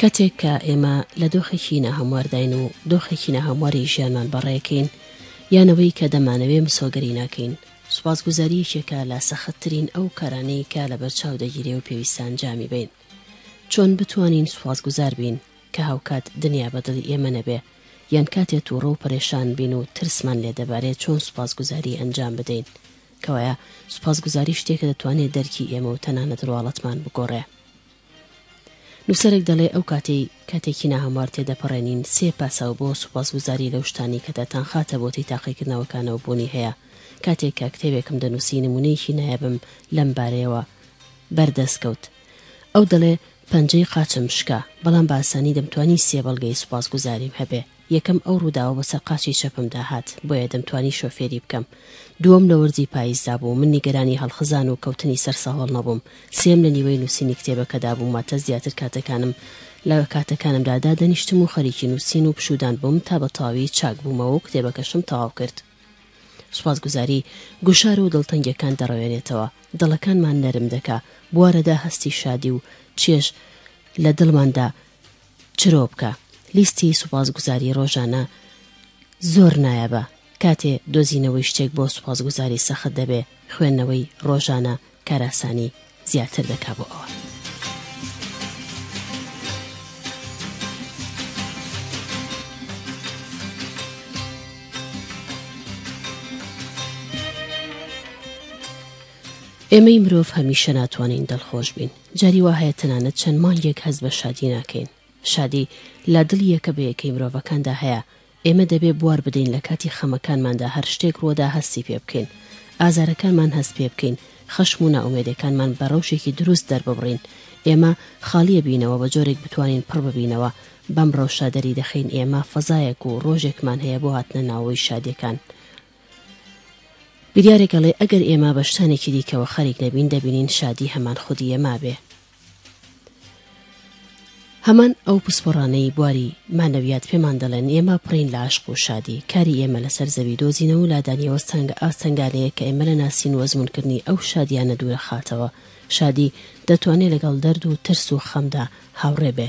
کاتێک کە ئێمە لە دۆخێکی ناهەموارداین و دۆخێکی ناهەمواری ژیانمان بەڕێکەین یانەوەی کە دەمانەوێ مسۆگەری ناکەین سوپاسگوزاری یەکێکە لە سەختترین ئەو کارانەی کە لە بەرچاو دەگیرێ و پێویستان جامی بین چۆن بتوانین سوپاسگوزار بین کە هاوکات دنیا بە دڵی ئێمە نەبێ یان کاتێ تووڕە و پەرێشان بین و ترسمان لێ دەبارێ چۆن سوپاسگوزاری ئەنجام بدەین کەوایە سوپاسگوزاری شتێکە دەتوانێ دەرکی ئێمە و تەنانەت ڕواڵەتمان بگۆڕێ. نووسەرێک دەڵێ ئەو کاتەی کاتێکی ناهەموار تێدەپەڕێنین سێ پاساو بۆ سوپاسگوزاری لەو شتانەی کە دەتانخاتە بۆتەی تاقیکردنەوەکانەوە بوونی هەیە، کاتێک کە کتێبێکم دەنووسی نموونەیەکی نایابم لەم بارەیەوە بەر دەست کەوت. ئەو دەڵێ پەنجەی قاچم شکا، بەڵام بە ئاسانی دەمتوانی سێ بەڵگەی سوپاسگوزاریم هەبێ. یەکەم ئەو ڕووداوە بەسەر قاچی چەپمدا هات، بۆیە دەمتوانی شۆفێری بکەم. دووەم لە وەرزی پاییزدا بوو، من نیگەرانی هەڵخزان و کەوتنی سەر سەهۆڵ نەبووم. سێم لە نیوەی نووسینی کتێبەکەدا بووم، واتە زیاتر کاتەکانم لە کاتەکانمدا دادەنیشتم و خەریکی نووسین و پشوودان بووم تا بە تەواوی چاک بوومەوە و کتێبەکەشم تەواو کرد. سوپاسگوزاری، گوشار و دڵتەنگیەکان دەڕەوێنێتەوە، دڵەکانمان نەرم دەکا، بوارەدا هەستی شادی و چێژ لە دڵماندا، چرۆ بکە لیستی سوپاسگوزاری ڕۆژانە زۆر نایابە کاتێ دۆزینەوەی شتێک بۆ سوپاسگوزاری سەخت دەبێ خوێندنەوەی ڕۆژانە کاراسانی زیاتر دەکا بۆ ئەوە. ئێمەی مرۆڤ هەمیشە ناتوانین دڵخۆش بین جاری وا هەیە تەنانەت چەند مانگێک هەست بە شادی ناکەین. شادی لە دڵی یەکە بە یەکەی مرۆڤەکاندا هەیە، ئێمە دەبێ بوار بدەین لە کاتی خەمەکانماندا هەر شتێک ڕووەدا هەستی پێ بکەین، ئازارەکانمان هەست پێ بکەین، خەشم و نائومێدێکانمان بە ڕەوشێکی دروست دەرببڕین، ئێمە خاڵییە بینەوە بە جۆرێک بتوانین پڕ ببینەوە، بەم ڕەوشە دەری دەخەین ئێمە فەزایەک و ڕۆژێکمان هەیە بۆ هاتنە ناوەوەی شادییەکان. بریارێک ئەڵێ ئەگەر ئێمە بە شتانێکی دیکەوە خەریک نەبین دەبینین شادی هەمان خودی ئێما بێ. هەمان ئەو پسپۆڕانەی بواری مانەویات پێمان دەڵێن ئێمە پڕین لە عشق و شادی کاری ئێمە لەسەر زەوی دۆزینەوە و لادانیەوە سەنگە ئاستەنگانەیە کە ئێمە لە ناسین و ئەزمونکردنی ئەو شادیانە دوورە خاتەوە شادی دەتوانێ لەگەڵ دەرد و ترس و خەمدا هاوڕێ بێ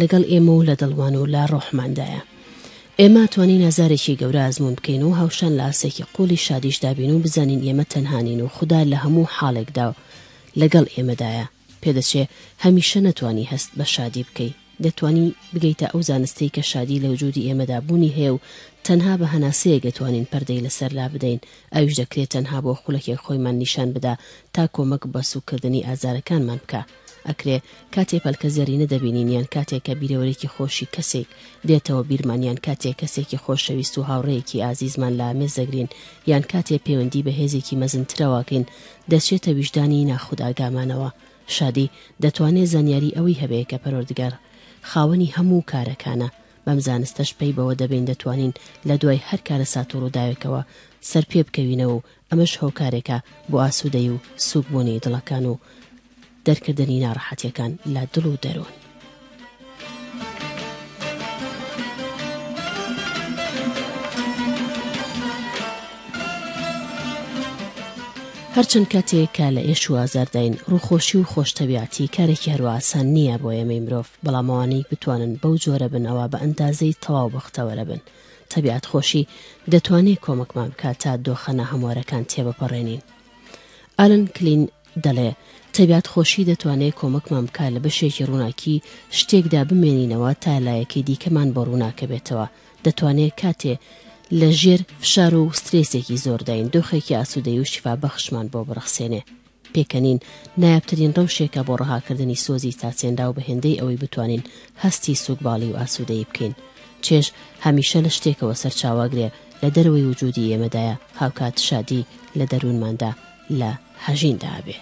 لەگەڵ ئێمە و لە دڵمان و لە ڕۆحماندایە. ئێمە توانین ئازارێکی گەورە ئەزموون بکەین و هاوشان لە ئاستێکی قووڵی شادیشدا بین و بزانین ئێمە تەنها نین و خودا لە هەموو حاڵێکدا لەگەڵ ئێمەدایە. پێدەچێ هەمیشە نەتوانی هەست بە شادی بکەی. دەتوانی بگەیتە ئەو زانستەی کە شادی لە وجودی ئێمەدا بوونی هەیە و تەنها بە هەناسەیەک دەتوانین پەردەی لەسەر لابدەین، ئەویش دەکرێ تەنها بۆ خولەکێک خۆیمان نیشان بدا تا کۆمەک بە سووککردنی ئازارەکانمان بکا. ئەکرێ کاتێ پەلکە زێڕینە دەبینین یان کاتێ کە بیرەوەرێکی خۆشی کەسێک دێتەوە بیرمان یان کاتێ کەسێکی خۆشەویست و هاوڕێیەکی ئازیزمان لە ئامێز دەگرین یان کاتێ پەیوەندی بە هێزێکی مەزنترەواکەین دەچێتە ویژدانی ناخوداگامانەوە شادی دەتوانێ زانیاری ئەوەی هەبێ کە پەرۆردگار خاوەنی هەموو کارەکانە بەم زانستەش پەی بەوە دەبەین دەتوانین لە دوای هەر کارەسات و ڕووداوێکەوە سەرپێ بکەوینەوە و ئەمەش هۆکارێکە بۆ ئاسوودەی و سووکبوونی دڵەکان و دەرکردنی ناڕەحەتیەکان لە دڵ و دەرۆن. هەرچەند کاتێک کە لە ئێش و ئازارداین ڕوخۆشی و خۆشتەبیعتی کارێکی هەروا ئاسان نییە بۆ ئێمەی مرۆڤ بەڵامەوانەی بتوانن بەو جۆرە بن ئەوە بە ئەندازەی تەواو بەختەوەرە بن تەبیعەت خۆشی دەتوانێت کۆمەکمان بکات تا دۆخە ناهەموارەکان تێبپەڕێنین. ئالن کلین دەڵێ، تەبیعەت خۆشی دەتوانێت کۆمەکمان بکات لە بەشێکی ڕووناکی شتێکدا بمێنینەوە تا لایەکەی دیکەمان بۆ ڕووناکە بێتەوە، دەتوانێت کاتێ لە ژێر فشار و سترێسێکی زۆرداین دۆخێکی ئاسوودەیی و شیفابەخشمان بۆ بڕەخسێنێ. پێکەنین نایابترین ڕەوشێکە بۆ ڕەهاکردنی سۆزی چاچێنراو بە هێندەی ئەوەی بتوانین هەستی سووکباڵی و ئاسوودەیی بکەین. چێژ هەمیشە لە شتێکەوە سەرچاوەگرێ لە دەرەوەی وجوودی ئێمەدایە، هاوکات شادی لە دەروونماندا لە هەژیندا ئەبێ.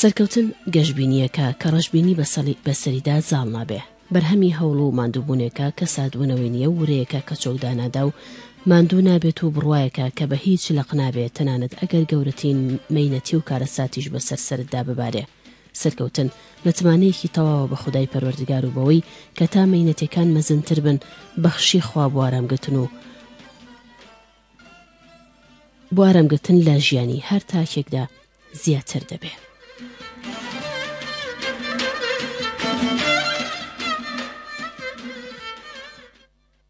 سەرکەوتن گەشبینییەکە کە ڕەشبینی بەسەریدا زاڵ نابێ، بەرهەمی هەوڵ و ماندووبوونێکە کە ساردبوونەوەی نییە و ورەیەکە کە چۆک دانادا و ماندوو نابێت و بڕوایەکە کە بە هیچ لەق نابێ تەنانەت ئەگەر گەورەترین مەینەتی و کارەساتیش بەسەر سەرتدا ببارێ. سەرکەوتن، متمانەیەکی تەواوە بە خودای پەروەردگار و بەوەی کە تا مەینەتێکان مەزنتر بن بەخششی خوا بۆ ئارامگرتن و بۆ ئارامگرتن لە ژیانی هەر تاکێکدا زیاتر دەبێ.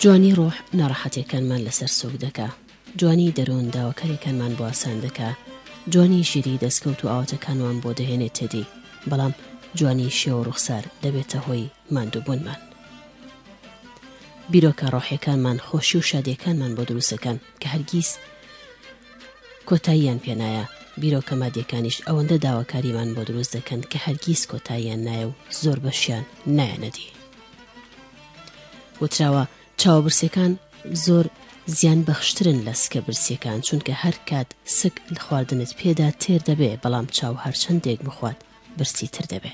جوانی ڕۆح ناڕەحەتیەکانمان لەسەر سوک دەکا جوانی دەرون داوەکاریەکانمان بۆ ئاسان دەکا جوانی ژیری دەستکەوت و ئاواتەکانمان بۆ دەهێنێت تێدی بەڵام جوانی شێوە ڕوخسار دەبێتە هۆی ماندوبونمان بیرۆکە ڕۆحیەکانمان خۆشی و شادیەکانمان بۆ دروستەکەن کە هەرگیز کۆتاییان پێنایە بیرۆکە مادیەکانیش ئەوەندە داواکاریمان بۆ دروست دەکەن کە هەرگیز کۆتاییان نایە و زۆر بەشیان نایەنەدی وتراوە چاوە برسیەکان زۆر زیان بەخشترن لە سکە برسیەکان چونکە هەر کات سک خواردنت پێدا تێر دەبێ بەڵام چاو هەرچەندێک بخوات برسی تر دەبێ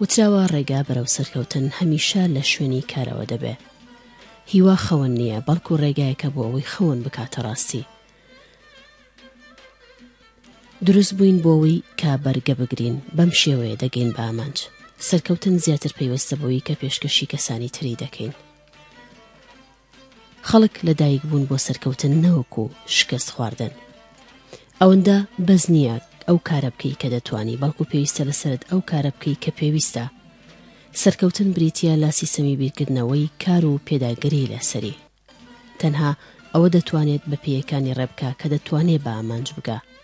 وتراوە ڕێگا بەرەو سەرکەوتن هەمیشە لە شوێنی کارەوە دەبێ. هیوا خەون نییە، بەڵکو ڕێگایەکە بۆ ئەوەی خەون بکاتە ڕاستی. دروست بووین بۆ ئەوەی کە بەرگە بگرین، بەم شێوەیە دەگەین بە ئامانج. سەرکەوتن زیاتر پەیوەستە بەوەی کە پێشکەشی کەسانی تری دەکەین. خەڵک لەدایک بوون بۆ سەرکەوتن نەوەکو شکست خواردن. ئەوەندە بەس نییە ئەو کارە بکەی کە دەتوانی بەڵکو پێویستە لەسەرت ئەو کارە بکەی کە پێویستە. سەرکەوتن بریتییە لە سیستەمی بیرکردنەوەی کار و پێداگری لەسەری. تەنها ئەوە دەتوانێت بە پێیەکانی ڕێبکا کە دەتوانێ بە ئامانج بگا.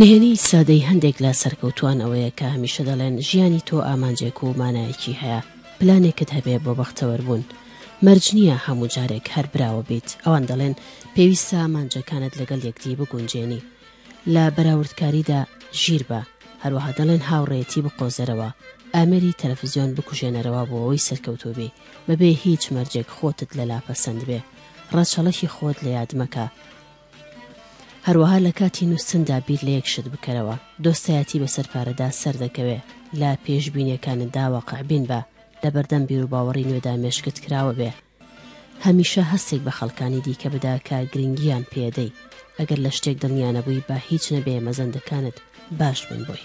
نهێنیی سادەی هەندێک لە سەرکەوتووان ئەوەیە کە هەمیشە دەڵێن ژیانی تۆ ئامانجێک و مانایەکی هەیە، پلانێکت هەبێ بۆ بەختەوەربوون. مەرج نییە هەموو جارێک هەر براوە بیت، ئەوان دەڵێن پێویستە ئامانجەکانت لەگەڵ یەکدی بگونجێنی. لە بەراوردکاریدا ژیر بە. هەروەها دەڵێن هاوڕێیەتی بقۆزەرەوە، ئامێری تەلەفزیۆن بکوژێنەرەوە بۆ ئەوەی سەرکەوتوو بی. بەبێ هیچ مەرجێک خۆتت لەلا پەسەندبێ ڕەچەڵەکی خۆت لە یاد مەکە هەروەها لە کاتی نووسندا بیر لە یەک شت بکەرەوە دۆستایەتی بەسەر پارەدا سەردەکەوێ لە پێشبینیەکانتدا واقعبین بە لە بەردەم بیروباوەڕی نوێدا مێشکت کراوە بێ هەمیشە هەستێک بە خەڵکانی دیکە بدا کە گرنگیان پێدەی ئەگەر لە شتێک دڵنیانەبووی با هیچ نەبێ مەزەندەکانت باش بن بۆی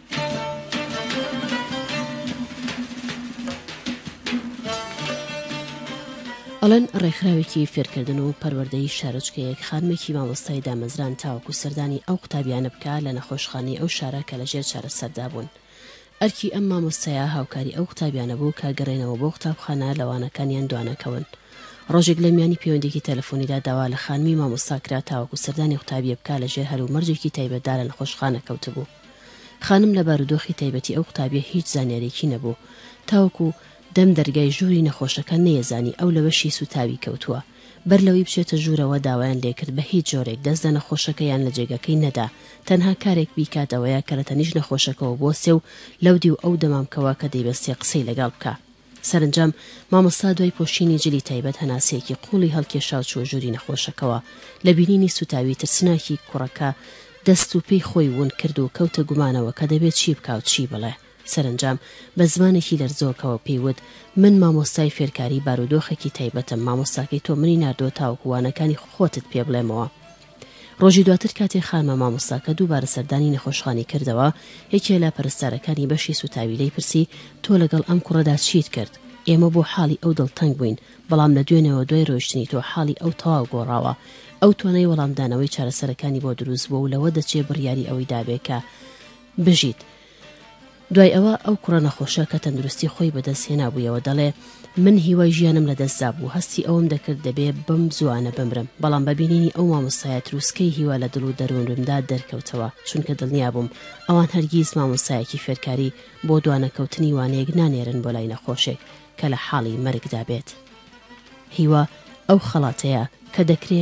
ئەلەند ڕێکخراوێکی فێرکردن و پەروەردەی شارۆچکەیەک خانمێکی مامۆستای دامەزراند تاوەکو سەردانی ئەو قوتابیانە بکە لە نەخۆشخانەی ئەو شارە کە لەژێر چارەسەردا بوون. ئەرکی ئەم مامۆستایە هاوکاری ئەو قوتابیانە بوو کە گەڕێنەوە بۆ قوتابخانە لە وانەکانیان دوانەکەون. ڕۆژێک لە میانی پەیوەندێکی تەلەفۆنیدا داوا لە خانمی مامۆستا کرا تاوەکو سەردانی قوتابیە بکا لە ژێر هەل و مەرجێکی تایبەتدا لە نەخۆشخانە کەوتبوو. خانم لە بارودۆخی تایبەتی ئەو قوتابیە هیچ زانیارێکی نەبوو تاوەکو دەم دەرگای ژووری نەخۆشەکە نەیەزانی ئەو لەبەشی سوتاوی کەوتووە بەر لەوەی بچێتە ژوورەوە داوایان لێکرد بە هیچ جۆرێک دەست لە نەخۆشەکە یان لە جێگەکەی نەدا تەنها کارێک بیکات ئەوەیە کە لە تەنیشت نەخۆشەکەوە بۆسێ و لەودیو ئەو دەمامکەوە کە دەیبەستێ قسەی لەگەڵ بکا سەرەنجام مامۆستا دوای پۆشینی جلی تایبەت هەناسەیەکی قوڵی هەڵکێشاو چووە ژووری نەخۆشەکەوە، لە بینینی سوتاوی ترسناکی کوڕەکە دەست و پێی خۆی وون کرد و کەوتە گومانەوە کە دەبێ چی بکا و چی بڵێ، سەرەنجام بە زمانێکی لەرزۆکەوە پێی وت، من مامۆستای فێرکاری بارودۆخێکی تایبەتم، مامۆستاکەی تۆ منی ناردووە تاوەکو وانەکانی خۆتت پێ بڵێمەوە. ڕۆژی دواتر کاتێ خانمە مامۆستاکە دووبارە سەردانی نەخۆشخانەی کردەوە، یەکێ لە پەرستارەکانی بەشی سوتاوی لێی پرسی، تۆ لەگەڵ ئەم کوڕەدا چیت کرد؟ ئێمە بۆ حاڵی ئەو دڵتەنگ بووین، بەڵام لە دوێنێوە دوای ڕۆیشتنی تۆ حاڵی ئەو تەواو گۆڕاوە. ئەو توانای وەڵامدانەوەی چارەسەرەکانی بۆ دروست بووە و لەوە دەچێ بڕیاری ئەوەی دابێ کە بژیت. دوای ئەوە ئەو کوڕە نەخۆشە کە تەندروستی خۆی بەدەست هێنابوویەوە دەڵێ، من هیوای ژیانم لەدەستدابوو، هەستی ئەوەم دەکرد دەبێ بەم زووانە بمرم، بەڵام بە بینینی ئەو مامۆستایە تروسکەی هیوا لە دڵ و دەروونرمدا دەرکەوتەوە، چونکە دڵنیابووم ئەوان هەرگیز مامۆستایەکی فێرکاری بۆ دوانەکەوتنی وانەیەک نانێرن بۆ لای نەخۆشێک کە لە حاڵی مەرگدا بێت. هیوا ئەو خەڵاتەیە کە دەکرێ